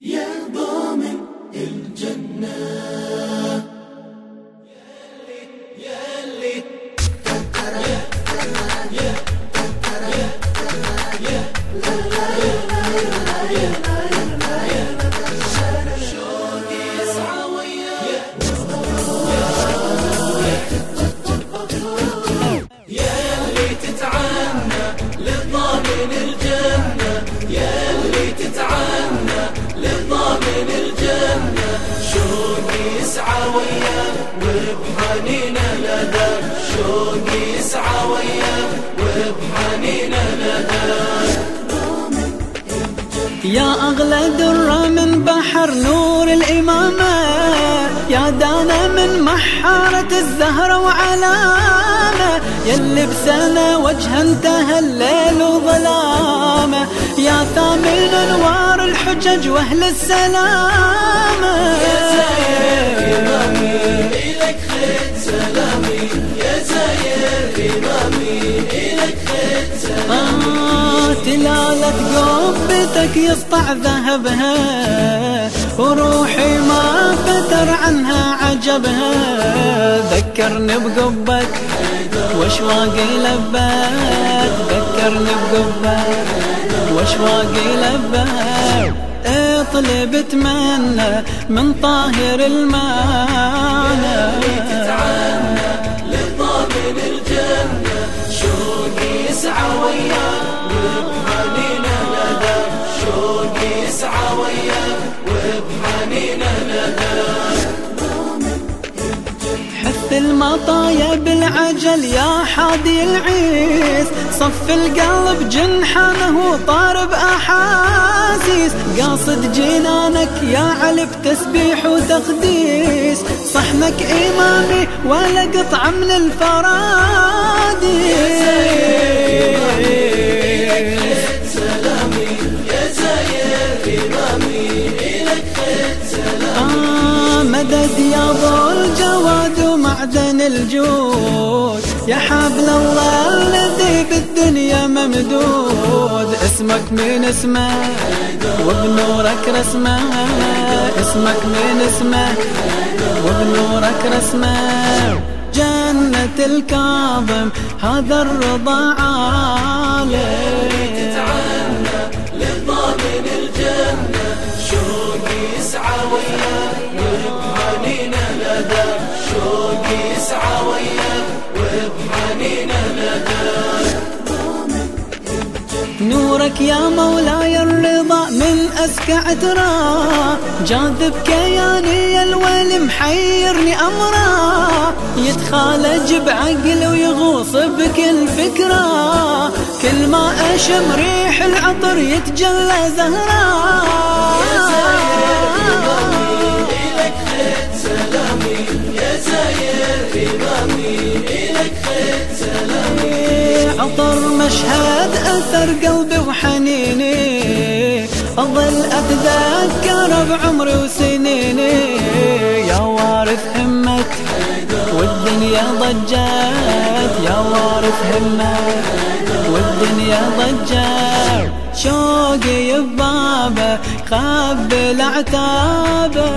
يا ضامن الجنة. يا اللي يا اللي تتعنى للضامن الجنة. اللي تتعنى يسعى وياه وبحنينه لدى شوقي يسعى وياه وبحنينه لدى يا أغلى درة من بحر نور الإمامة يا دانا من محارة الزهرة وعلامة يلي بسنة وجه انتهى الليل وظلامة. يا ثامن أنوار الحجج وأهل السلامة آه تلالة قبتك يسطع ذهبها وروحي ما فتر عنها عجبها. ذكرني بقبك واشواقي لبك ذكرني بقبك واشواقي لبك اطلب اتمنى من طاهر المعنى حث المطايا بالعجل يا حادي العيس. صف القلب جنحانه طار بأحاسيس قاصد جنانك يا علي بتسبيح وتقديس صحنك إمامي ولا قطعة من الفراديس. سلامي مدد يا ضو الجواد ومعدن الجود. يا حبل الله الذي بالدنيا ممدود. اسمك من اسمه وبنورك رسمه. اسمك من اسمه وبنورك رسمه. جنة الكاظم هذا الرضا عالي تتعنى للضامن الجنة شوقي يسعى وياه يسعى لدى نورك يا مولاي الرضا من أزكى عترا جاذب كياني الويل محيرني أمرا. يتخالج بعقل ويغوص بكل فكرة كل ما أشم ريح العطر يتجلى زهرا. عطر مشهد أثر قلبي وحنيني. أظل أتذكر بعمري وسنيني. يا وارث همك والدنيا ضجت. يا وارث همك والدنيا ضجت. شوقي ببابه قبل عتابه